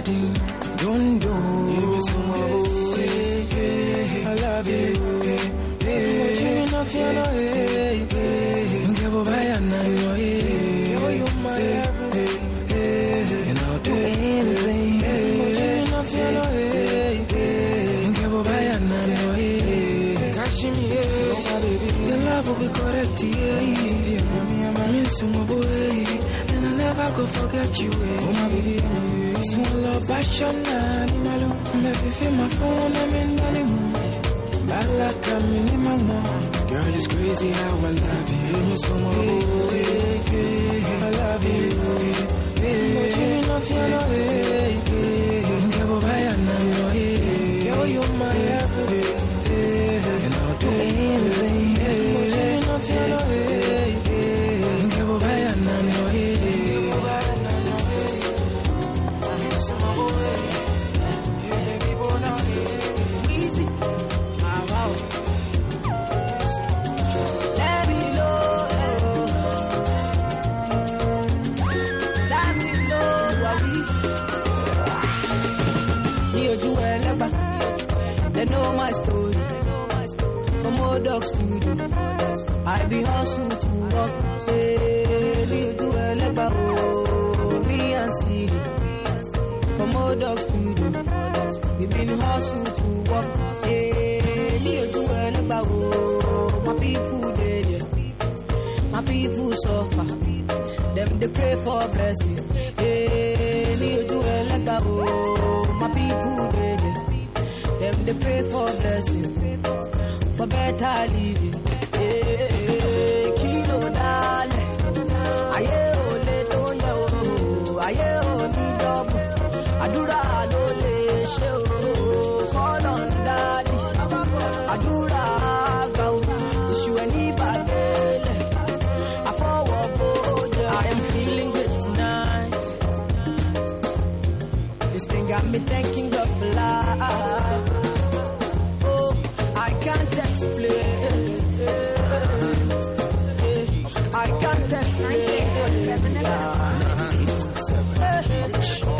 wedding. Don't do. Some more. I love you. You. And I'll do anything. Your love will be correct, yeah. Me and my miss, my boy. And I never go forget you, eh. Small love, passion, animal. Baby, feel my phone, I'm in the Balaka minimum Girl, it's crazy how I love you. You so much I love you. Eh, Muchini eh, na eh, fiona Ngebo baya na yo Girl, you're my everything And I'll do anything Muchini na fiona Ngebo know my story. From old dog studio, I be hustle to work. Say, ojú ẹlẹ́gbà, oh, me and Siri. From old dog studio, we been hustle to work. Ní ojú ẹlẹ́gbà, oh, my people dey. My people suffer. Them they pray for blessing. Hey, they pray for blessing. For better living. Hey, kí ló dálẹ̀? Ayé ò lè tó yẹ o. Ayé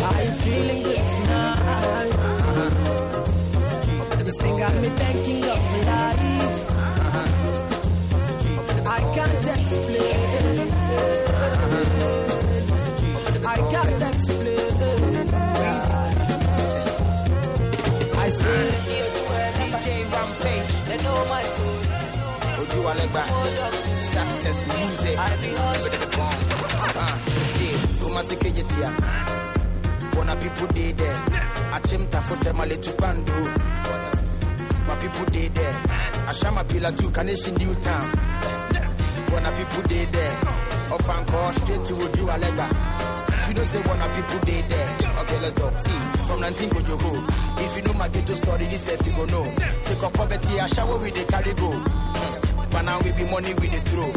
I'm feeling good tonight. This thing got me thanking God for life. I can't explain. I can't explain. I music. Ikejetia. Wanna people dey there. Achimta little bando. My people dey there. Ashama Pila to Carnation New Town. Wanna people dey there. Call straight to Oju Alegba. Ah. You know say wanna people dey there. Okay, let's go. See, from 19 go you go. If you know my ghetto story, this if you go know. Take up poverty, I shower with the carry go. But now we be money with the throw.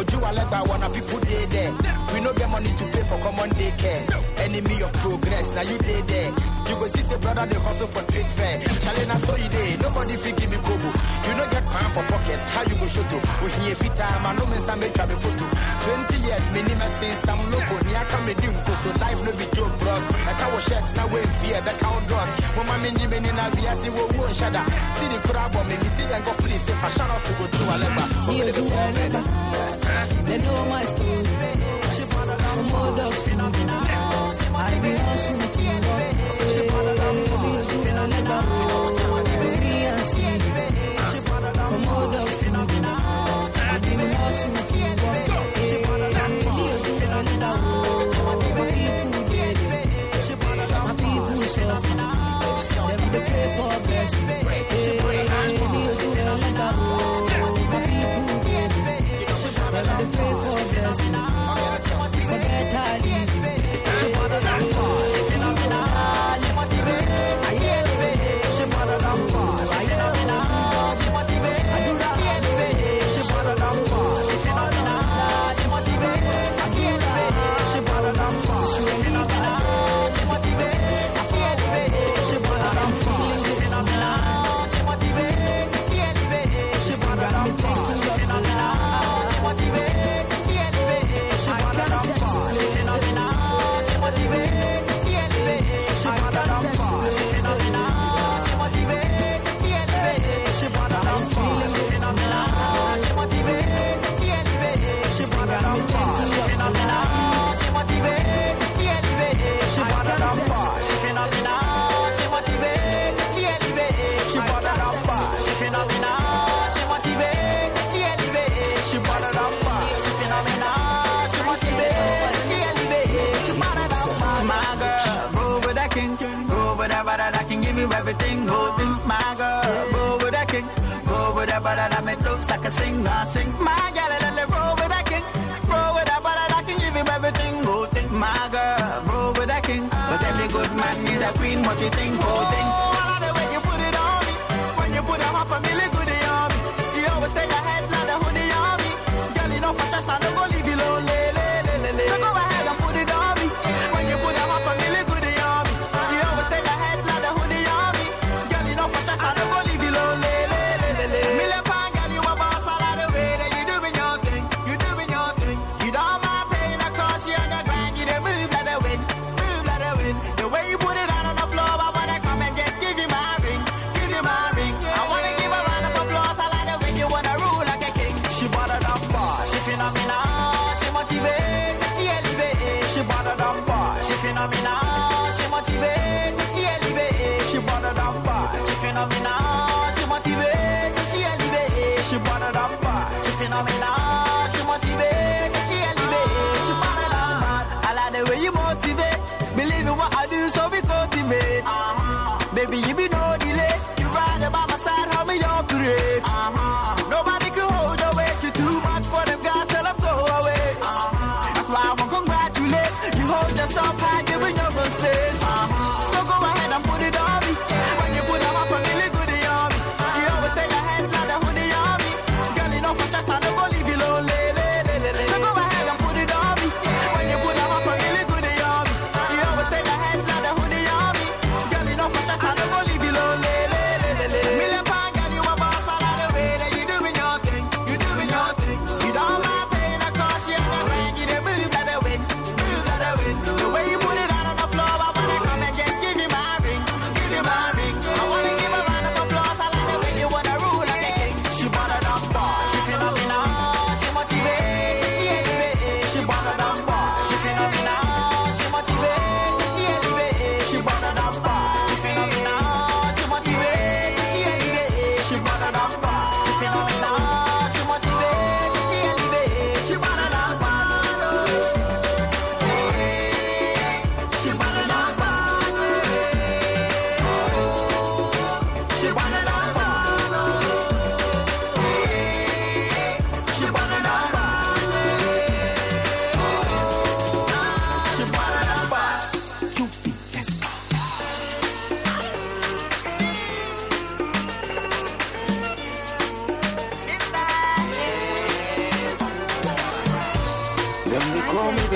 Oju Alegba wanna people dey there. We no get money to pay for common day care. Enemy of progress, now you dey there. You go see the brother they hustle for trade fair. Challenge na so you dey. Nobody fit give me kobo. You no get pan for pockets. How you go show to? We here fit time. I know me some make travel photo. Twenty years minimum since some logo. Ni aka me dim ko so life no be joke bros. I can wash shirts now we fear the count doors. Mama me ni me ni na via si wo wo shada. See the crowd but me me see them go please. If I shout out to go. Ní ojú ẹlẹ́gbà, they know my story. From old dogs to I be Shibana Dhamma, Shibana Dhamma.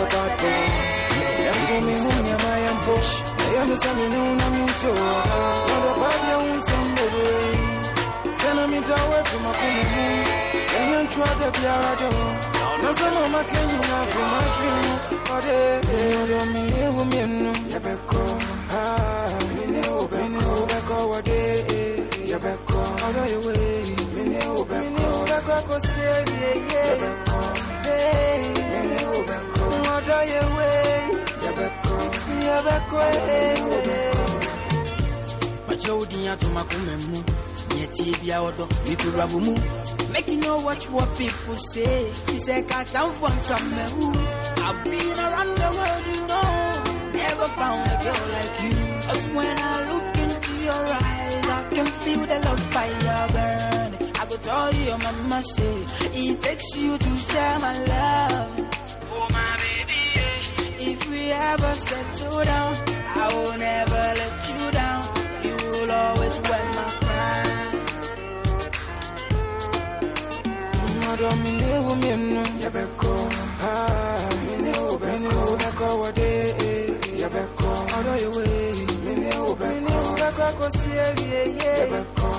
Thank you to. Now some of my my dream try away. gonna Make you watch what people say. Said, I'm from I've been around the world, you know. Never found a girl like you. Cause when I look into your eyes, I can feel the love fire burn. I could tell you, Mama, say, it takes you to share my love. If we ever settle down, I will never let you down. You will always wear my crown. Mwadomine wumenu yabeko Mine ubeko wade yabeko Odo yewe Mine ubeko kosiye yabeko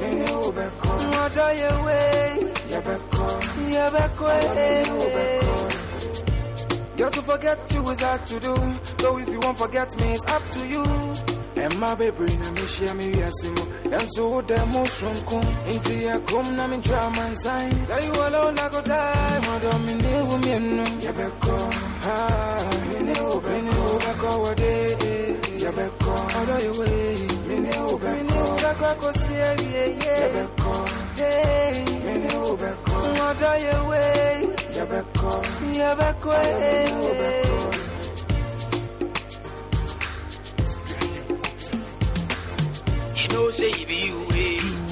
Mine ubeko Odo yewe yabeko Yabeko Yabeko Girl, to forget you is hard to do. So if you won't forget me, it's up to you. And my baby, na me share me yasimu. And so the motion come into your come na me drama and sign. That you alone I go die. Madam, me ne wo me no. Yabeko, ah, me ne wo me ne wo beko wo de. Yabeko, how do you wait? Me ne wo beko. Me ne wo beko ko see yeah yeah. Yabeko you know say you be you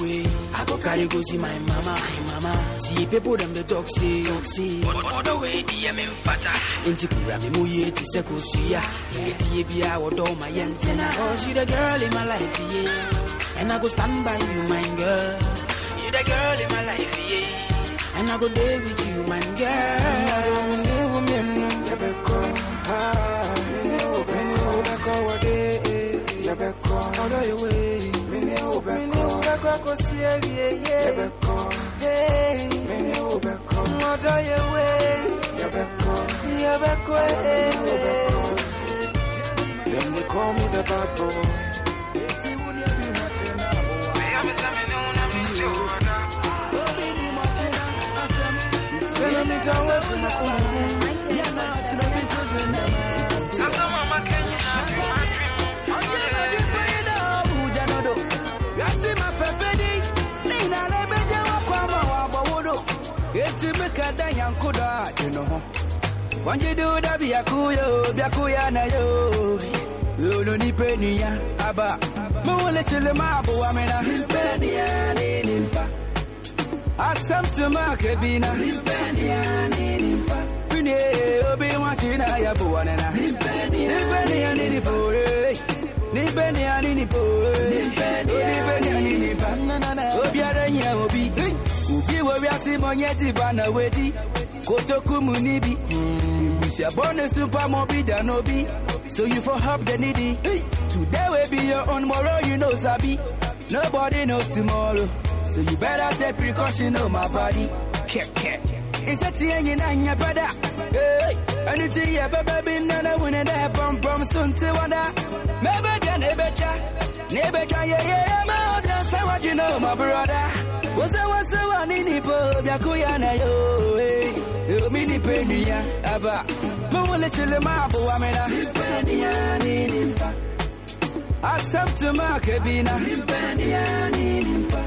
wait, I go carry go see my mama, my mama. See people them the talk say, talk say. the way the am in fata. into kura me mu ye ti se ko si ya. Do my antenna. Cause you the girl in my life yeah. And I go stand by you my girl. I go there with you, my girl. Then they call me the bad boy. Away from my phone. Wanje do da biakuyo, biakuya na yo. Yono ni penia, aba. Mule chile mabu amena. Penia ni nimpa. Asam to makebina. Penia ni nimpa. Pine obi wachina ya buwanena. Penia ni nipore. Ni penia ni eh. nipore. Ni penia ni eh. oh, nipa. Obi aranya obi. Eh. Ubi wo wiasi monye ti bana wedi. Kotoku munibi. Busia hmm. bonus super mobi than obi. So you for help the needy. Today will be your own tomorrow, you know Sabi. Nobody knows tomorrow. So you better take precaution on my body. Cat cat. It's a tea and you're brother. Hey, and it's a baby, none of one and a bum from soon to wonder. Maybe then a better. Never try, yeah, yeah, I'm out there. So what you know, my brother? Was I was so one in the boat, Yakuyana, yo, eh, you mean mini penny, Abba. Mule chile mabu amena. Penia ni nimpa. Asam to makebina. Penia ni nimpa.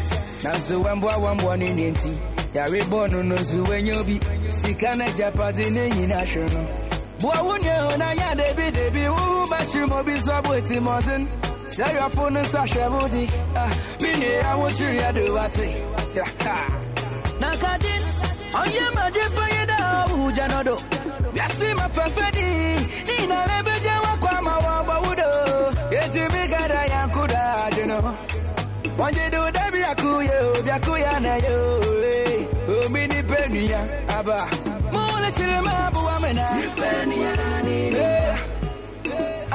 na so wambwa wambwa ni nenti yare bonu no so wenyo bi. Sika na japati ne nyina hwe no Boa wunye ona ya debi debi wu machi mo bi so boti motin. Say your phone is a shabudi ah mini ya wo chiri ya do wate Na kadin onye ma de faye da wu janodo. Yasi ma fafedi ina lebeje wa kwa ma wa Wanje do da bi akuye bi akuya na yo eh. O mi ni penia aba Mole chire ma bu wa mena penia ni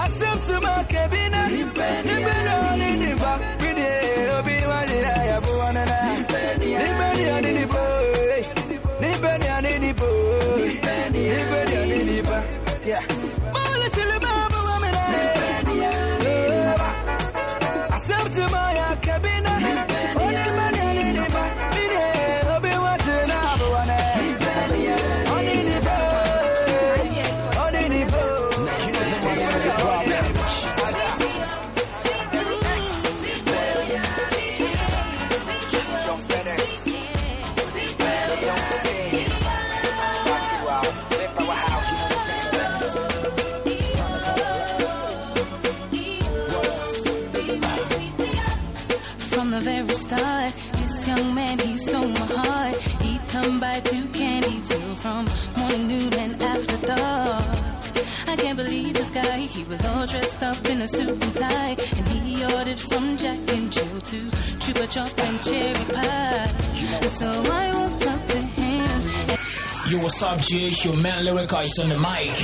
Asem to ma kebina ni penia ni ni ba Bide obi wa ni ya bu wa na na ni penia ni ni bo he was all dressed up in a suit and tie. And he ordered from Jack and Jill to Chupa Chop and Cherry Pie. So I walked up to him Yo, what's up, G? It's your man Lyrica is on the mic.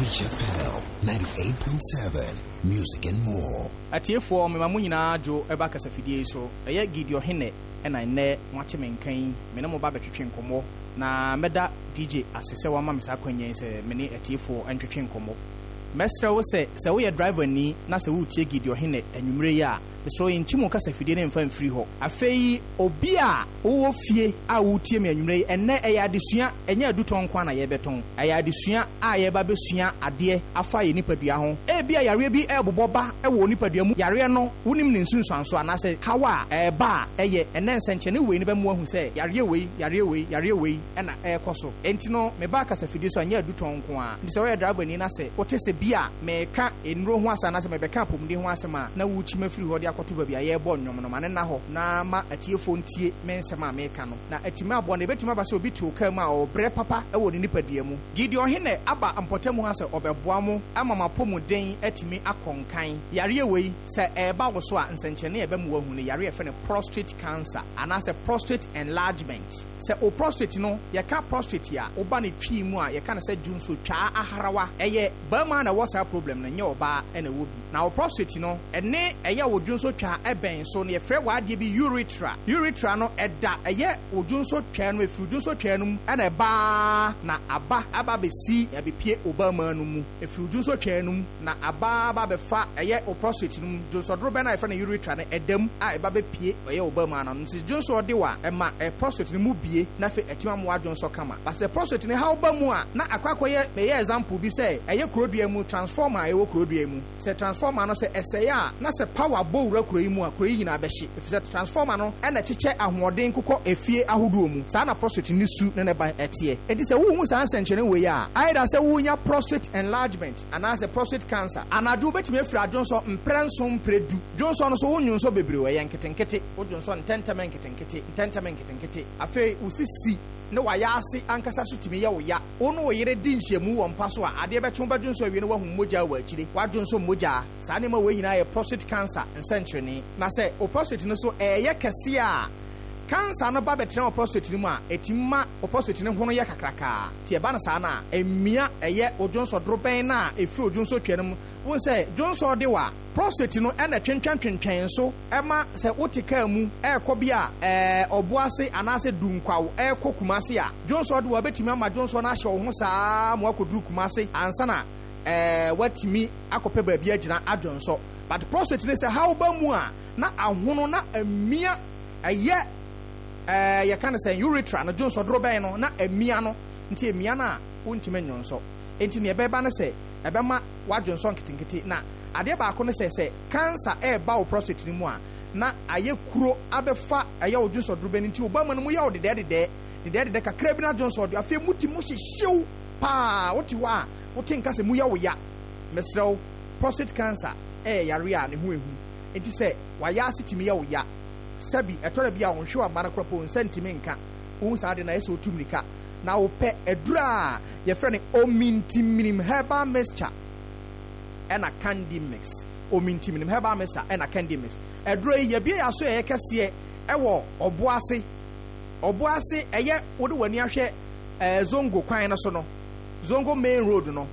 Rich FL 98.7 Music and more. atiefoɔ mema mo nyinaa adwo ɛba kasafidie yi so ɛyɛ gideon hene ɛna nnɛ moate me nkan me ne mo ba bɛtwetwe nkɔmmɔ na mɛda dj ase sɛ wama me saa kwanya yi sɛ me atiefoɔ ntwetwe nkɔmmɔ mɛsrɛ wo sɛ sɛ woyɛ driver ni na sɛ woretie gidi ɔhene anwummerɛ yi a mesrɛ wo yɛnkyi mu kasa fidie no mfa mfiri hɔ. Afei obi a wowɔ fie a wotie me anwummerɛ yi ɛnnɛ ɛyɛ adesua ɛnyɛ adutɔn nko a na yɛbɛtɔn ɛyɛ adesua a yɛba bɛsua adeɛ afa yɛ nipadua ho. Ebi a yareɛ bi ɛrebobɔ ba ɛwɔ nipadua mu yareɛ no wonim ne nsunsuanso anaasɛ haw a ɛɛba a ɛyɛ. Ɛnɛ nsɛnkyɛnne wei no bɛmu ahu sɛ yareɛ wei yareɛ wei yareɛ wei ɛna ɛrekɔ so. Enti no meba kasa fidie so ɛnyɛ adutɔn nko a nti sɛ woyɛ driver ni na sɛ wote sɛ bi a mɛka nnuro ho asɛm anaasɛ mɛbɛka apɔmuden ho asɛm a na wokyi mafiri hɔ de akɔto baabi a yɛrebɔ nnwom no ma nna hɔ na ma atiefoɔ ntie me nsɛm a meka no. Na atumi aboa no ɛbɛtumi aba sɛ obi te wo kaa mu a ɔbrɛ papa wɔ ne nipadua mu. Gideon hene aba mpɔtamu ha sɛ ɔbɛboa mo ama mapɔmuden atumi akɔnkan yareɛ wei sɛ ɛreba wo so a nsɛnkyerɛnne ɛbɛma woahu no yareɛ yɛfrɛ no prostate cancer anaasɛ prostate enlargement. Sɛ o prostate no yɛka prostate a woba ne twii mu a yɛka no sɛ dwu nso twaa aharawa. Ɛyɛ barima na ɛwɔ saa problem no nyɛ ɔbaa ɛna ɛwɔ bi. Na wo prostate no ɛne ɛyɛ wo dwu nso twaa ɛbɛn so no yɛfrɛ w'adeɛ bi urethra. Urethra no ɛda ɛyɛ wo dwu nso twaa no ɛfiri dwu nso twaa no mu ɛna ɛbaa na aba aba bɛsi ɛbɛpie obama no mu. Ɛfiri dwu nso twaa no mu na aba aba bɛfa ɛyɛ wo prostate no mu. Dwonsɔdoro bɛ no a yɛfrɛ no urethra no ɛdam a ɛba bɛpie ɛyɛ obama no. Nti dwonso ɔde wa ɛma ɛ prostate no mu bie na afei ɛtumi amoa dwonsɔ kama. Basɛ prostate no haw ba mu a na akɔ akɔyɛ example bi sɛ ɛyɛ kurodua mu transformer a ɛwɔ kurodua mu. Sɛ transformer no sɛ ɛsɛeɛ a na sɛ power bɔ wura kuro yi mu a kuro yi nyinaa bɛhye. Ɛfiri sɛ transformer no ɛna kyekyɛ ahoɔden kokɔ efie ahodoɔ mu. Saa na prostate ne su ne ne ba ɛteɛ. Enti sɛ wohu saa nsɛnkyerɛnne wei a ayɛ da sɛ wonya prostate enlargement anaasɛ prostate cancer. Anadwo wobɛtumi afiri adwonsɔ mprɛ nso mprɛ du. Dwonsɔ no so wo nwonsɔ bebree ɛyɛ nketenkete. Wo dwonsɔ ntɛntɛmɛ nketenkete ntɛntɛmɛ nketenkete afei wo sisi ne wayɛ ase ankasa so tumi yɛ wo ya. Wo ne wo yere di nhyiamu wɔ mpa so a adeɛ bɛtwe wo bɛdwo nso awie no woahu mmogya wɔ akyire. Woadwo nso mmogyaa saa nneɛma wei nyinaa yɛ prostate cancer nsɛnkyerɛnne. Na sɛ wo prostate no so ɛyɛ kɛseɛ a cancer no ba bɛtena wɔ prostate no mu a ɛtumi ma wo prostate no ho no yɛ kakrakaa nti ɛba no saa no a ɛmmia ɛyɛ wo dwonsɔdorobɛn no a ɛfiri wo dwonsɔ no mu. Wohu sɛ dwonsɔ de wa prostate no ɛna twentwɛntwentwɛn so ɛma sɛ wote kaa mu ɛrekɔ bi a ɛɛ ɔboase anaasɛ dunkwaw ɛrekɔ kumase a dwonsɔ de wa bɛtumi ama dwonsɔ no ahyɛ wo saa ma wakɔduru kumase ansa ɛɛ watumi akɔpɛ baabi agyina adwonsɔ but prostate no sɛ haw ba mu a na ahono na amia ɛyɛ ɛɛ yɛka no sɛ urethra no dwonsɔdoro bɛn no na amia no. Nti amia no a wontumi nyɔnsɔ nti nea ɛbɛba no sɛ ɛbɛma wadwonsɔ nketenkete. Na adeɛ baako no sɛ sɛ cancer ɛɛba wo prostate no mu a na ayɛ kuro abɛfa ɛyɛ wo dwonsɔdoro bɛn no. Nti obama no mu yɛ wo dedɛɛdedɛɛ. Dedɛɛdedɛ kakra bi no adwonsɔdoro afei mu ti mu hyehyew paa. Wote hɔ a wote nka sɛ mu yɛ wo ya. Mesrɛ wo prostate cancer ɛyɛ yare a ne ho ehu. Nti sɛ wayɛ ase tumi yɛ wo ya sɛbi ɛtɔrɔ bi a wɔn hwɛ wɔn kora po nsa nka. Wɔn saa na ɛsɛ otu mirika na wopɛ aduro a yɛfrɛ no omintiminim herbal mixture. Ɛna candy mix. Omintiminim herbal mixture ɛna candy mix. Aduro yi yɛbie yɛ aso yɛ kɛseɛ ɛwɔ ɔboase. Ɔboase ɛyɛ wode w'ani ahwɛ ɛɛ zongo kwan no so no. Zongo main road no.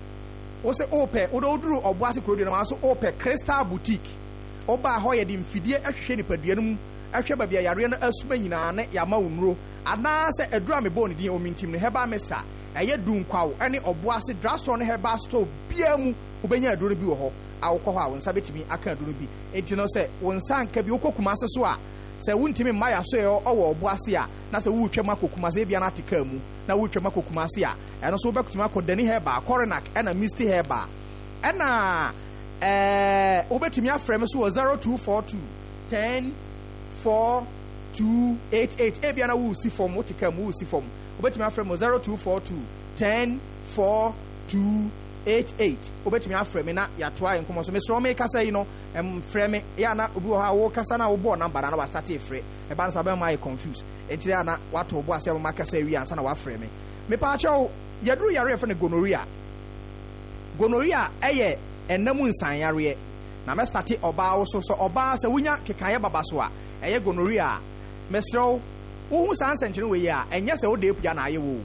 Wosɛ ɔɔpɛ wode woduru ɔboase kuro deɛ no maa so ɔɔpɛ crystal boutique. Ɔbaa hɔ yɛde mfidie ahwehwɛ nipadua no mu ɛhwɛ baabi a yareɛ no asuma nyinaa ne yɛama wo nnuro. Anaasɛ aduru a mebɔɔ ne din ɔmintim no herbal mesa ɛyɛ dunkwaw ne ɔboase drastore ne herbal store biara mu wobɛnya aduro no bi wɔ hɔ. A hɔ a wo nsa bɛtumi aka aduro no bi. Enti no sɛ wo nsa nka bi wokɔ kumase so a sɛ wontumi mma yɛaso ɔwɔ ɔboase a na sɛ wowotwam akɔ kumase bia no ate kaa mu na wotwam akɔ kumase a ɛno nso wobɛtumi akɔ dani herbal coronac ɛna misty herbal. Ɛna ɛɛ wobɛtumi afrɛ me so wɔ 0242 10 four two eight eight. Ebia na wusi fam wote kam wusi fam wobɛtumi afrɛ mu zero two four two ten four two eight eight. Wobɛtumi afrɛ me na yɛatoa yɛ nkɔmmɔ so. Mesrɛ me kasa yi no mfrɛ me. Yɛ na obi wɔ hɔ a wokasa no a wobɔɔ namba na na wasate frɛ. Ɛba no sɛ wobɛma ayɛ confuse ɛnti dɛ ana wato wo bo ase ama kasa awie ansa na wafrɛ me. Mepaakyɛw yɛduru yare yɛfrɛ no gonoria gonoria ɛyɛ ɛnam nsanyareɛ. Na mɛstate ɔbaa wo so. Sɛ ɔbaa sɛ wonya kekaeɛ baba so a ɛyɛ gonorrhea a mesrɛ wo wohu saa nsɛnkyerɛnne wei a ɛnyɛ sɛ wode apua na ayɛ wo.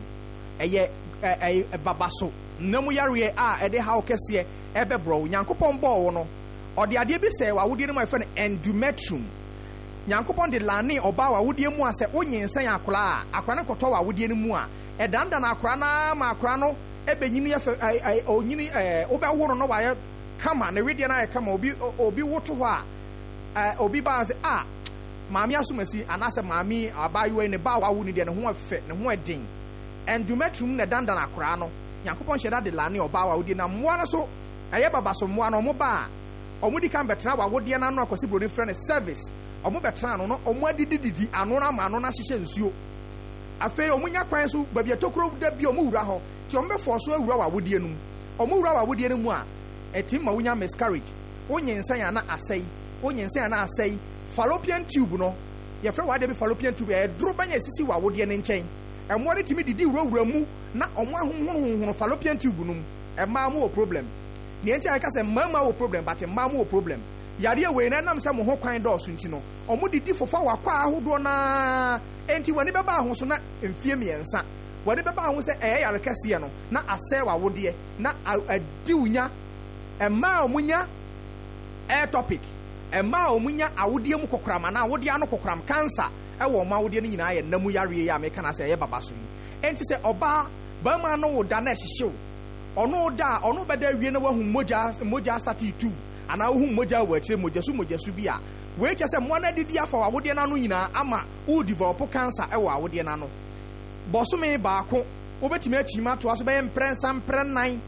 Ɛyɛ ɛyɛ baba so. Nam yareɛ a ɛde haw kɛseɛ ɛbɛborɔ nyankopɔn bɔɔ no ɔde adeɛ bi sɛ wawodeɛ no mu a ɛfrɛ no endometrium. Nyankopɔn de lane ɔbaa wawodeɛ mu a sɛ wonyinsɛn akora a akora no kɔtɔ wawodeɛ no mu a ɛdandan akora no ma akora no ɛbɛnyini yɛ fɛ ɛɛ ɛɛ onyini ɛɛ wobɛwo no na wayɛ kama ne wedeɛ no ayɛ kama obi obi woto hɔ a ɛɛ obi baa sɛ a maame asomasi anaasɛ maame abaayewa yi ne ba a wawo ne deɛ ne ho ɛfɛ ne ho ɛden. Ɛndumetrum na dandan akoraa no nyankopɔn hyɛ da de lane ɔbaa wa wodie. Na mmoa no so ɛyɛ babaso mmoa no ɔmo ba a ɔmo di kan bɛtena wawodeɛ no ano akɔsi buroni frɛ no service. Ɔmo bɛtena ano no ɔmo adidididi ano no ama ano no ahyehyɛ nsuo. Afei ɔmo nya kwan so baabi atokuro da bi ɔmo wura hɔ nti ɔmo bɛfɔ so awura wawodeɛ no mu. Ɔmo wura wawodeɛ no mu a ɛtim ma wonya miscarriage. Wonyinsɛn a na asɛe. Wonyinsɛn a na asɛe. Fallopian tube no yɛfrɛ wadeɛ bi fallopian tube a ɛdoro bɛnyɛ esisi wawodeɛ no nkyɛn? Ɛmmoa no tumi didi wurawura mu na ɔmo ahohonohono fallopian tube no mu. Ɛmmaa mo wɔ problem. Neɛ nti a yɛka sɛ mmarima wɔ problem but mmaa mo wɔ problem. Yareɛ wei no ɛnam sɛ mo ho kwan dɔɔso nti no ɔmo didi fofa wakɔ ahodoɔ naa. Enti w'ani bɛba ho so na mfie mmiɛnsa. W'ani bɛba ho sɛ ɛyɛ yare kɛseɛ no na asɛe w'awodeɛ na a- adi wo nya. Ɛmmaa a ɔmo nya air topic ɛmmaa a ɔmo nya awodeɛ mu kɔkoram anaa awodeɛ ano kɔkoram cancer ɛwɔ ɔmo awodeɛ no nyinaa yɛ nnamu yareɛ yi a meka na sɛ ɛyɛ baba so yi. Enti sɛ ɔbaa barima no wo da na ɛhyehyew ɔno da a ɔno bɛda awie na wahu mogya mogya asate tu anaa wohu mogya wɔ akyire mogya so mogya so bi a wei kyɛ sɛ mmoa no adidi afa wɔ awodeɛ no ano nyinaa ama wo develop cancer ɛwɔ awodeɛ no ano. Bɔsome baako wobɛtumi akyim atoa so bɛyɛ mprɛnsa mprɛnnan.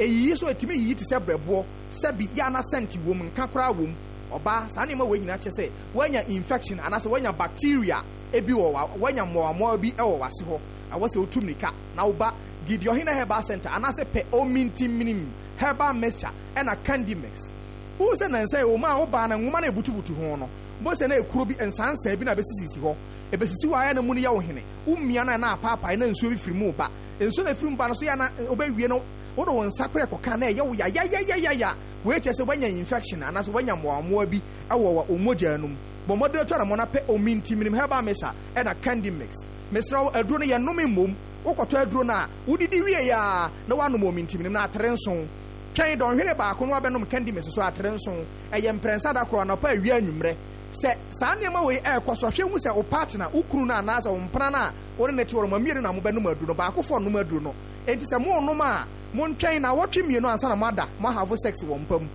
Ɛyiyi so ɛtumi yiyi te sɛ brɛboɔ sɛbi yɛ ana wɔ koraa wɔ mu. Ɔbaa saa nneɛma wei nyinaa kyɛ sɛ woanya infection anaasɛ woanya bacteria ebi wɔ wa woanya mmoamoa bi wɔ wase hɔ. Awɔ sɛ wotu mirika na woba gideɔhene herbal center anaasɛ pɛ omintiminim herbal mixture ɛna candy mix wohu sɛ nansa yɛ wɔ mu a wobaa no nwoma no ɛbutubutu ho no bo sɛ na ɛkuro bi nsansaa bi na ɛbɛsisisi hɔ. Ɛbɛsisi hɔ ayɛ no mu no yɛ wo hene wommia no ɛna apaapae na nsuo bi firi mu ba. Nsuo na ɛfiri mu ba no so yɛ na wobɛwie no wode wo nsa korɛ kɔka na ɛyɛ wo yayayayaya wei kyerɛ sɛ woanya infection anaasɛ woanya mmoamoa bi ɛwɔ wo mogyaa no mu. Bɔ mmɔden tɔ na mɔ no pɛ omintimenim herbal mixture ɛna candy mix. Mesrɛ wo aduro no yɛnome mmom. Wokɔtɔ aduro no a wodidi wie a na woanom omintimenim no atere nson twɛn dɔnhwere baako no wabɛnom candy mix so atere nson ɛyɛ mprɛnsa da korɔ anɔpa awie anwummerɛ sɛ saa nneɛma wei ɛɛkɔ so ahwɛ hu sɛ wo partner wo kunu no anaasɛ wo mpena no a wode ne te wɔ no ma na mobɛnom aduro no. Baakofoɔ nom aduro no. Enti sɛ monom a montwɛn na wɔtwe mmienu ansa na moada. Moahavo sex wɔ mpa mu.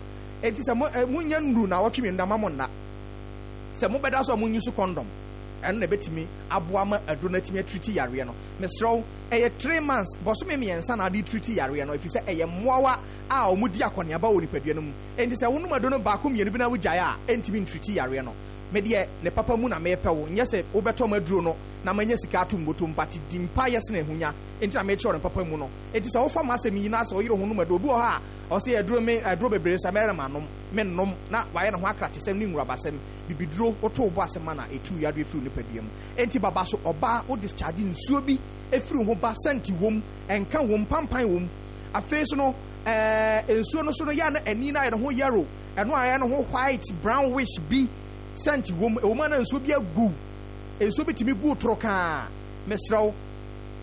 Enti sɛ eh, monya nnuru na wɔtwe mmienu da ma mo nna. Sɛ mobɛda so a monyi so condom ɛno na ɛbɛtumi aboa ma aduro no atumi atriti yareɛ no. Mesrɛ ɛyɛ 3 months bɔsome mmiɛnsa na ade triti yareɛ no ɛfiri sɛ ɛyɛ mmoawa a ɔmo di akɔneaba wɔ nipadua no mu. Enti sɛ wonom aduro no baako mmienu bi na wogyae a ɛntumi ntriti yareɛ no medeɛ ne papa mu na mepɛ wo. Nyɛ sɛ wobɛtɔ m aduro no na manya sika ato mbotom but di mpa yɛ sene ahonya. Enti na mekyerɛ ne papa mu no. Enti sɛ wofa m asɛm yi na sɛ ɔyere ho nom obi wɔ hɔ a ɔsɛ aduro me aduro bebree sɛ mɛrɛ ma nom mennom na wayɛ ne ho akratesɛm ne nwurabasɛm. Bibiduro woto wo asɛm a na ɛtu yadeɛ firi nipadua mu enti baba so ɔbaa wo discharge nsuo bi ɛfiri ho ba sɛnti wom ɛnka wom pampan wom. Afei so no ɛɛ nsuo no so no yɛ na ani no ayɛ ne ho yellow ɛno ayɛ ne ho white brownish bi sɛnti wom ɛwom a na nsuo bi agu. Nsuo bi tumi gu toro kaa mesrɛ wo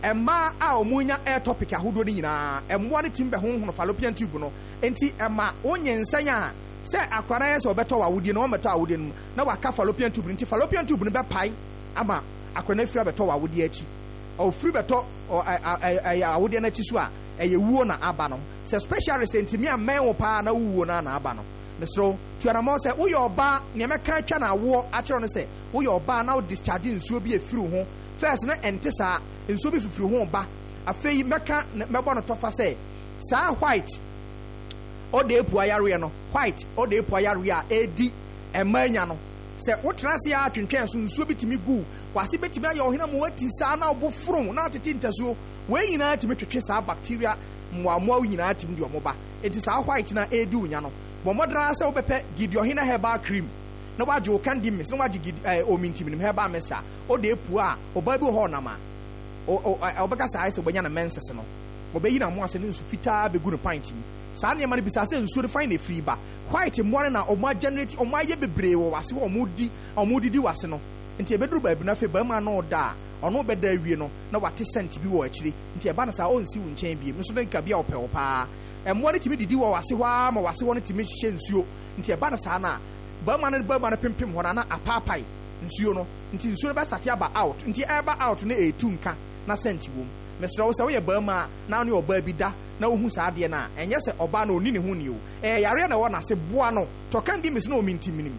mmaa a ɔmo nya air topic ahodoɔ no nyinaa mmoa no tumi bɛhohono fallopian tube no. Nti ɛma wonye nsɛn a sɛ akwadaa no yɛ sɛ ɔbɛtɔ wɔ awodeɛ no wɔmmɛtɔ awodeɛ no mu na waka fallopian tube no. Nti fallopian tube no bɛpae ama akwadaa no afiri abɛtɔ wɔ awodeɛ akyi. Ɔfiri bɛtɔ ɛyɛ awodeɛ no akyi so a ɛyɛ wuo na aba no. Sɛ specialist ntumi amɛn wo paa na wowuo no na aba no. Mesrɛ tuanamɔ sɛ woyɛ ɔbaa nea mɛka atwa no awoɔ akyerɛ no sɛ woyɛ ɔbaa na wo discharge nsuo bi afiri wo ho. First no ɛnte saa nsuo bi fifiri ho ba. Afei mɛka mɛbɔ no tɔfa sɛ saa white ɔde epu ayareɛ no white ɔde epu ayareɛ a edi ɛma anya no. Sɛ wotena ase a atwentwɛn so nsuo bi tumi gu wase bɛtumi ayɛ ɔhena ma wati saa na ɔbo forom na atete ntasuo. Wei nyinaa tumi twetwe saa bacteria mmoamoa nyinaa tumi de ɔmo ba. Enti saa white na edi wo nya no. Bɔ mmɔdena sɛ wobɛpɛ gideɔhena herbal cream. Na wagye wo candy mix na wagye gidi ɛɛ omintiminim herbal mix a ɔde epu a ɔbaa bi wɔ hɔ ɔnam a ɔbɛka saa ayɛ sɛ ɔbɛnya ne menses no. Ɔbɛyi na mo ase ne nsu fitaa bɛgu ne pint mu saa nneɛma no bisa sɛ nsuo no fan na ɛfiri ba. White mmoa no na ɔmo agenerate ɔmo ayɛ bebree wɔ wase ɔmo di ɔmo didi wase no. Nti ɛbɛduru baabi no afei barima no ɔda a ɔno bɛda awie no na wate scent bi wɔ akyire. Nti ɛba no saa ɔnsi wo nkyɛn biem nso ne nka bi a ɔpɛ wo paa. Ɛmmoa no tumi didi wɔ wase hɔ ara ma wase hɔ no tumi hyehyɛ nsuo. Nti ɛba no saa no a barima no barima no pempem hɔ na apaapae. Nsuo no nti nsuo no bɛsate aba out. Nti ɛba out no ɛɛtu nka na scent wom mesrɛ wo sɛ woyɛ barima a na ne ɔbaa bi da na wohu saa adeɛ no a ɛnyɛ sɛ ɔbaa no ɔni ne ho ni o. Ɛyɛ yareɛ na ɛwɔ n'ase boa no. Tɔka ndi mis na ɔmintimnim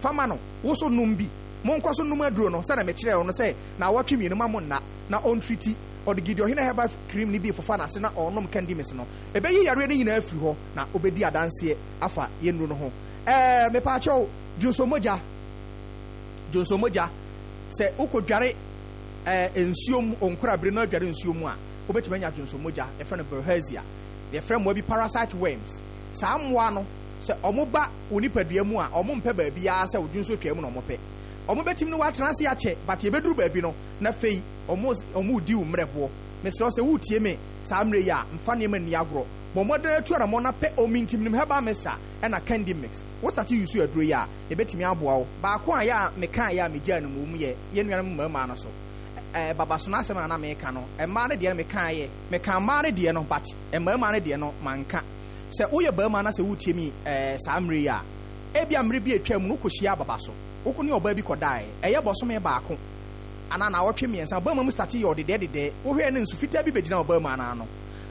fama no. Wo so nom bi. Monkɔ so nom aduro no sɛna mekyerɛ wo no sɛ na awɔtwe mmienu ma mo nna. Na ɔntriti ɔde gideon hena heba cream no bi fofa n'ase na ɔnom candimis no. Ɛbɛyi yareɛ no nyinaa afiri hɔ na wobɛdi adanseɛ afa yɛnnuro no ho ɛɛ mepaakyɛw dwonsomogya dwonsomogya sɛ wokɔdware ɛɛ nsuom onkorabere na adware nsuom a wobɛtumi anya dwonsomogya yɛfrɛ no bilharzia yɛfrɛ mmoa bi parasite worms saa mmoa no sɛ ɔmo ba wo nipadua mu a ɔmo mpɛ baabiara sɛ wo dwonso twaa mu na ɔmo pɛ ɔmo bɛtumi no woatena ase akyɛ but yɛbɛduru baabi no na afei ɔmo ɔmo di wo mmerɛboɔ mesrɛ sɛ woretie me saa mmerɛ yi a mfa nneɛma nni agorɔ bɔ mmɔden atu anamɔ na pɛ omintimnim hɛba mixture ɛna candy mix. Wo sate yusu aduro yi a yɛbɛtumi aboa a yɛ a mekaa yɛ a megyaa no mu yɛ yɛn nuanom mmarima no so. Ɛɛ babaso no asɛm na na meka no. Mmaa no deɛ no yɛ meka mmaa no no but mmarima no deɛ no manka sɛ woyɛ barima na sɛ wotie mi ɛɛ saa a ebi a mmerɛ bi mu no wokɔhyia ababa so. Woko ne ɔbaa bi kɔdaeɛ baako anaa na awɔtwe mmiɛnsa ɔbarima mu starte yɛ ɔdedɛdedɛ wohwɛ no nsu fitaa bi bɛgyina ɔbarima no. Ano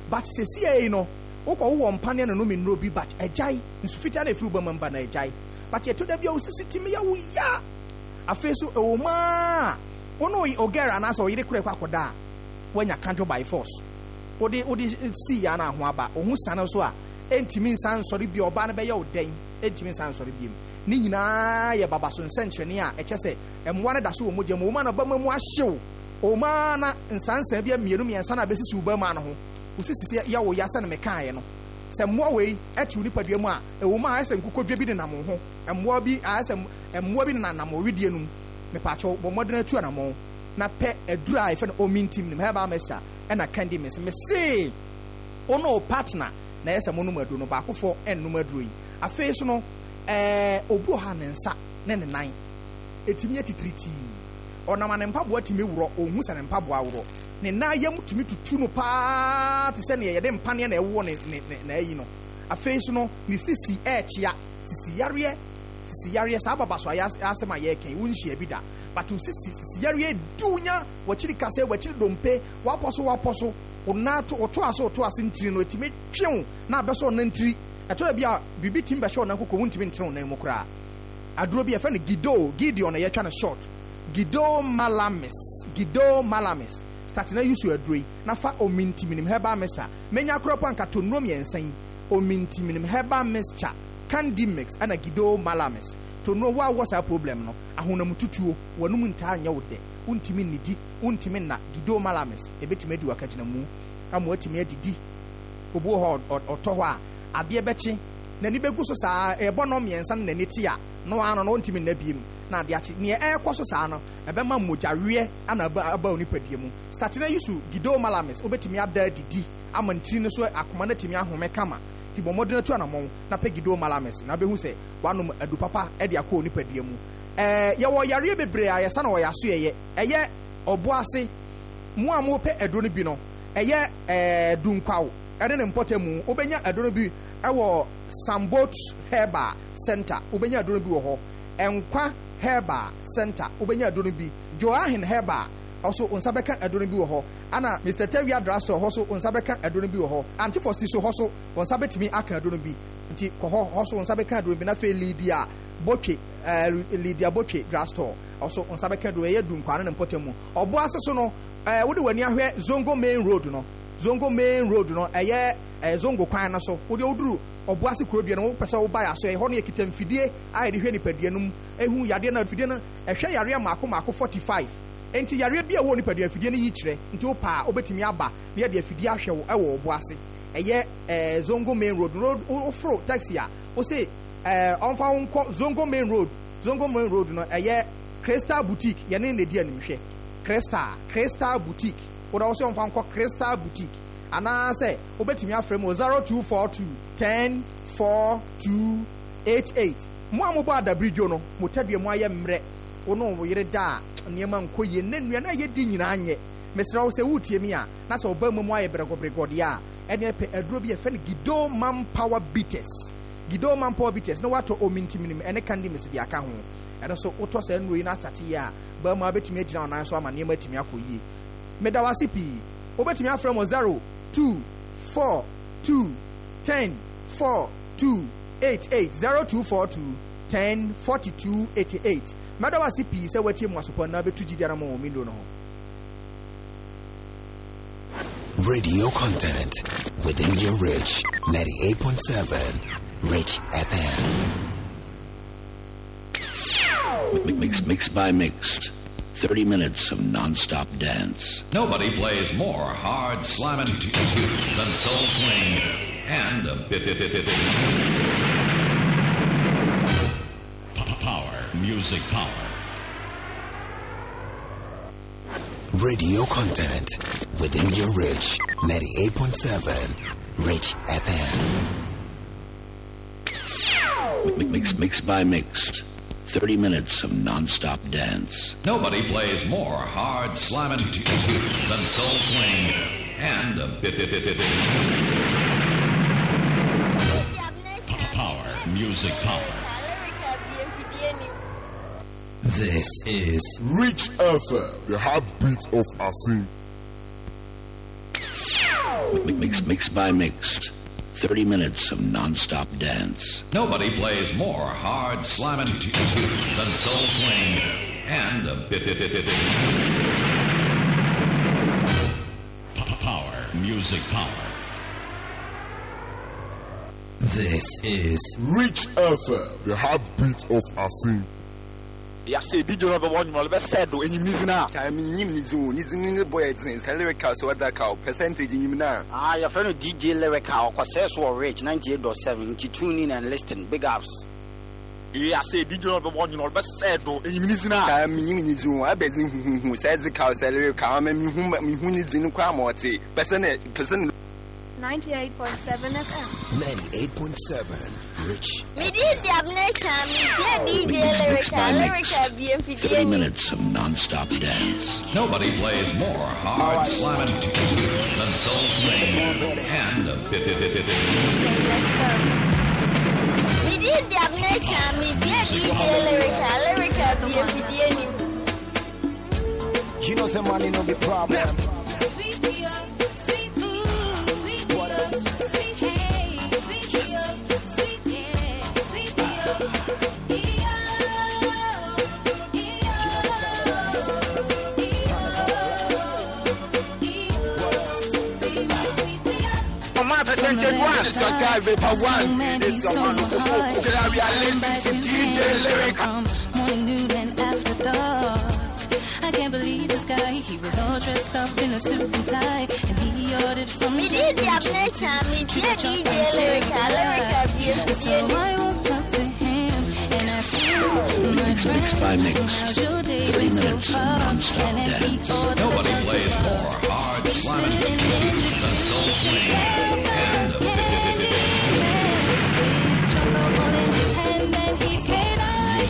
but sɛsie yi no wokɔ wowɔ mpaneɛ no nome nnuro bi but agyae. Nsu fitaa na ɛfiri wobɛma mba na agyae. But yɛto da bi a wo sisi timi yɛ wo ya. Afei so ɛwɔ mu a wo ne ɔgɛr anaasɛ ɔyere korɛ kɔ akɔda a woanya kadwo by force. Wode wode sii ya no aho aba. Ɔho sane so a ɛntumi nsa nsɔre bio. Ɔbaa no bɛyɛ wo dɛn? Ɛntumi nsa nsɔre biom ne nyinaa yɛ baba so a ɛkyɛ sɛ ɛmmoa no da so wɔ mogya mu. Ɔma no bɛma mu ahyew. Ɔma na nsansa bi mmienu mmiɛnsa no a wo bɛma no ho. Wo sisisi yɛ wo ya sɛ no. Mekaeɛ no sɛ mmoa wei ɛte wo nipadua mu a ɛwɔ mu a ayɛ sɛ nkokɔdwa bi nenam ho. Mmoa bi ayɛ sɛ mmoa bi nenam wo wedie no mu mepaakyɛw bɔ mmɔden atu anammɔn na pɛ aduru a yɛfɛ no omintim nim hɛba mɛsa ɛna candy miss mesee! Wo ne wo partner na ɛyɛ sɛ monom aduro no baakofoɔ ɛnnom aduro yi. Afei so no ɛɛ obi ɔha ne nsa ne ne nan. Ɛtumi yɛ titiritii ɔnam a ne mpaboa tumi worɔ ɔnhu sɛ ne mpaboa worɔ. Ne nan yam tumi tutu no paa te sɛ neɛ yɛde mpaneɛ na ɛwɔ ne ne ne na ayi no. Afei so no ne sisi ɛɛkyea sisi yareɛ sisi yareɛ saa baba so a yɛ asɛm a yɛrekɛn wonhyia bi da. But sisi sisi yareɛ dunya wakyiri kase wakyiri dompe wapɔ so wapɔ so wona to woto ase woto ase ntiri no ɛtumi twew na abɛsɛ ɔna ntiri. Ɛtɔ bi a biribi tumi bɛhyɛ ɔna nkokɔ wontumi ntene wo nan mu koraa. Aduro bi yɛfrɛ no gido gideon na yɛtwa no short gido malamis. Gido malamis. Start na yusu aduro yi. Na fa omintiminim herbal mixture. Menya korɔ po anka tonuro mmiɛnsa yi. Omintiminim herbal mixture. Candy mix. Ɛna gido malamis. Tonuro wo a wɔ saa problem no ahonam tutuo. Wɔnum ntaa nyɛ wo dɛ. Wontumi nnidi wontumi nna. Gido malamis. Ɛbɛtumi adi wakagyina mu ama watumi adidi. Obi wɔ hɔ ɔtɔ hɔ a adeɛ bɛkye. N'ani bɛgu so saa ɛbɔ no mmiɛnsa no n'ani te a no ano no wontumi nna biem na adeɛ akye. Neɛ ɛrekɔ so saa no ɛbɛma mmogyaweɛ ana aba wo nipadua mu. Statena yi so gido malamis wobɛtumi ada adidi ama ntiri no so akoma no atumi ahome kama. Nti bɔ mmɔden atu anammɔn na pɛ gido malamis. Na wobɛhu sɛ wanom adu papa de akɔ wo mu. Ɛɛ yɛwɔ yareɛ bebree a yɛsa na wɔyɛ aso yɛyɛ. Ɛyɛ ɔboase mo a mopɛ aduro no bi no ɛyɛ ɛɛ dunkwaw. Ɛne ne mpɔtɛ mu. Wobɛnya aduro bi ɛwɔ sambot herba center. Wobɛnya aduro bi wɔ hɔ. Ɛnkwa herba center. Wobɛnya aduro bi. Joahin herba ɔso nsa bɛka aduro bi wɔ hɔ. Ana mr tawia drastor hɔ so nsa bɛka aduro bi wɔ hɔ. Antifosti so hɔ so nsa bɛtumi aka aduro bi. Nti kɔ hɔ hɔ so nsa bɛka aduro bi na afei lidia botwe ɛɛ lidia botwe drastor ɔso nsa bɛka aduro ɛyɛ dunkwa ne mpɔtɛ mu ɔbo ase so no ɛɛ wode w'ani ahwɛ zongo main road no. Zongo main road no ɛyɛ ɛɛ zongo kwan no so. Wode woduru ɔboase kuro dua no wopɛ sɛ woba yɛ aso ɛhɔ no yɛkita mfidie a yɛde hwɛ nipadua no mu. Ɛhu yadeɛ no afidie no ɛhwɛ yareɛ maako maako 45 enti yareɛ bi a ɛwɔ nipadua afidie no yi kyerɛ nti wo paa wobɛtumi aba na yɛde afidie ahwɛ wo ɛwɔ ɔboase ɛyɛ ɛɛ zongo main road. Road woforo taxi a wo se ɛɛ ɔmfa nkɔ zongo main road. Zongo main road no ɛyɛ crystal boutique. Yɛne ne di animhwɛ crystal crystal boutique. Wode wo sɛ ɔmfa nkɔ crystal boutique anaasɛ wobɛtumi afrɛ mu 0242 10 4288 mo a mobɔ adabridwo no mo tadua mu ayɛ mmerɛ. Wo ne wo da a nneɛma nkɔ yie. Ne nnua na ɛyɛ di nyinaa nyɛ. Mesrɛ wo sɛ wotie mi a na sɛ ɔba mu mu ayɛ brɛgɔbrɛgɔdeɛ a ɛne pɛ aduro bi yɛfɛ no gido manpower bitters gido manpower bitters na woatɔ omintiminim ɛne kandi mes de aka ho. Ɛno so wotɔ saa nnuro yi no asate yie a baa a wobɛtumi agyina wo so ama nneɛma atumi akɔ yie. Meda wase pii. Wobɛtumi afrɛ mo 0 2 4 2 10 4 2 88 0242 10 42 88 mɛda wo ase pii sɛ woatie mu asopɔ na bɛtu gyidiara ma wɔ mendo no ho Radio content within your reach. 98.7 Rich FM. Mix, mix by mixed. 30 minutes of non-stop dance. Nobody plays more hard slamming tunes than Soul Swing and a bit, bit, bit, bit, bit. Power, music power. Radio content within your reach. 98.7 Rich FM. Mix, mix by mixed. 30 minutes of non-stop dance. Nobody plays more hard slamming tunes than Soul Swing and a bit, bit, bit, bit, bit. Power, music power. This is Rich FM, the heartbeat of Asin. Mix, mix by mixed. 30 minutes of non-stop dance. Nobody plays more hard slamming tunes than Soul Swing and a bit, bit, bit, bit, bit. Power, music power. This is Rich FM, the heartbeat of Asin. yasɛ ebi gyina bɛbɔ ɔnyim ɔlɛbɛsɛ do enyim ne zina. time nyim ne zin o ne zin ne bɔ yɛ zin sɛ lyrical so ɔda ka o percentage nyim na. aa yɛfrɛ no dj lyrical ɔkɔsɛ so wɔ rich ninety eight dot seven nti tune in and lis ten big ups. yasɛ ebi gyina bɛbɔ ɔnyim ɔlɛbɛsɛ do enyim ne zina. time nyim ne zin o abɛ zin huhuhu sɛ ɛdi ka o sɛ lyrical ɔmɛ mihu mihu ne zin kɔ ama ɔte pɛsɛn pɛsɛn. 98.7 FM. 98.7 Rich. Me did the abnation, me did DJ lyrical, lyrical BMP 30 minutes of non-stop dance. Nobody plays more hard slamming tunes than Soul Swing and bit. Me did the abnation, me did DJ lyrical, lyrical BMP You know some money no be problem. Mama percentage one. This is your guy Vapor One. This is your man who we are listening to DJ Lyrical. Morning, noon, and after dark. I can't believe this guy. He was all dressed up in a suit and tie, and he ordered from Me did the abnation, me did DJ lyrical, lyrical BMP So I walked up to him and asked him, my Mix, mix by friend, how's your day been so minutes of far? And then he dance. ordered Nobody plays more hard slamming than Soul Swing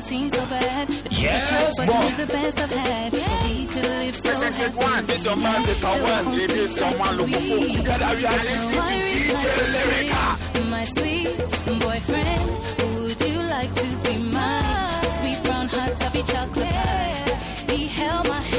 I this seem so bad. Yes, but he's the best I've had. Could live so Percentage one. This your man Vapor One. It is your man look for. Together we are listening to DJ Lyrical. My sweet boyfriend, would you like to be mine? Sweet brown hot toffee chocolate pie. He held my hand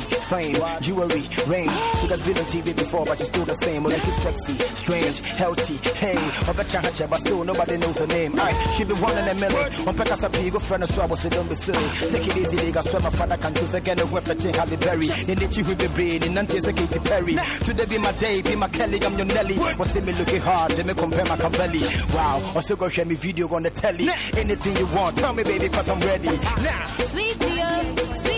fame, jewelry, range. Has been on TV before, but she's still the same. Well, like sexy, strange, healthy. Hey, I bet you hatch, but still nobody knows her name. Aye, she be one in a million. On Pekka Sapi, go friend, so I was don't be silly. Take it easy, nigga. swear my father can choose again. We're fetching Halle Berry, in the with the brain, in Nantes, a Katy Perry. Today be my day, be my Kelly, I'm your Nelly. What's me looking hard, let me compare my Cavalli. Wow, I also go share me video on the telly. Anything you want, tell me, baby, cause I'm ready. Now. Chami, dear DJ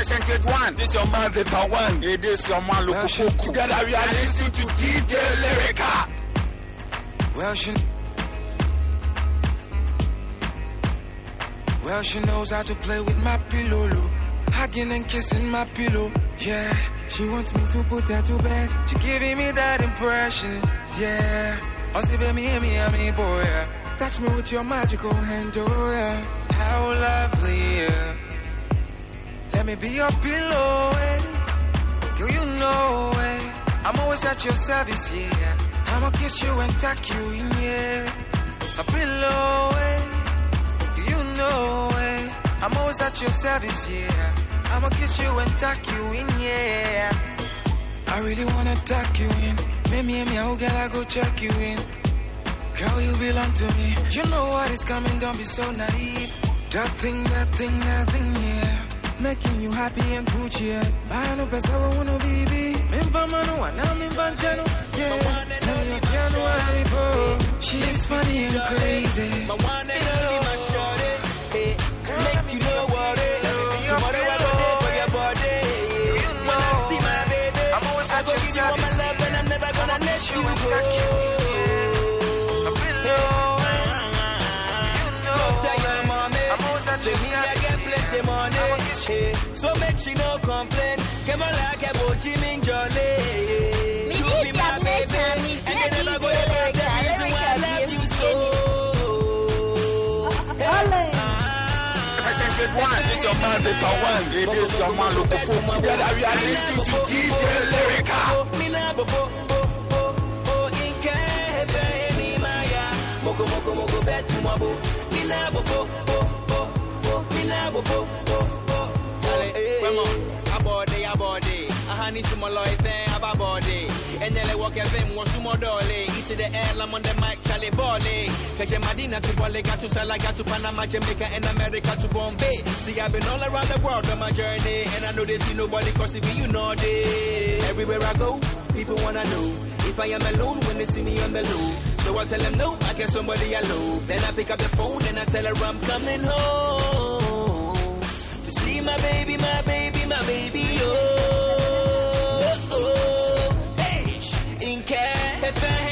Percentage one. This your man, the power one. It is your man, look Together we are listening to DJ Lyrica. Well, she. Well, she knows how to play with my pillow, Lou. hugging and kissing my pillow. Yeah, she wants me to put her to bed. She giving me that impression. Yeah, oh, see, baby, me, me, me, boy. Yeah. Touch me with your magical hand, oh yeah. How lovely, yeah. Let me be your pillow, eh? Girl, you know, eh? I'm always at your service, yeah. I'ma kiss you and tuck you in, yeah. A pillow, eh? You know, eh? I'm always at your service, yeah. I'ma kiss you and tuck you in, yeah. I really wanna tuck you in. Me, me, me, oh girl, I go check you in. Girl, you belong to me. You know what is coming, don't be so naive. That thing, that thing, that thing, yeah. Making you happy and true cheers. Buy no best, I wanna be be. Mimpa I'm in Banchano. Yeah. Tell me your piano, I'm. She's funny and crazy. My one and only, my shorty. Hey, make you know what it is. Tomorrow I go there for your body. When I see my baby, I go give you all my love and I'm never gonna let you go. Say me, I get money. Hey, so make she no complain. Come on, like a bochi min jolly. You be my baby, and they never go about the reason why I love you so. Percentage one. This your man, paper one. It is your man, look for Together we are listening to DJ Lyrica. Moko moko moko betu mabo. Me na bo bo bo bo bo. Me na bo bo bo bo. Vraiment, aborde aborde. Ahani sumo loite ababorde. Enyele woke vim wo sumo dole. Eat the air, I'm on the mic, Charlie Bole. Kaje Madina to Bole, got to Salaga to Panama, Jamaica, and America to Bombay. See, I've been all around the world on my journey, and I know they see nobody cause if you know they. Everywhere I go, people wanna know if I am alone when they see me on the low. So I tell him no, I get somebody I love. Then I pick up the phone and I tell her I'm coming home. To see my baby, my baby, my baby, oh. oh. oh. Hey, in Cafe.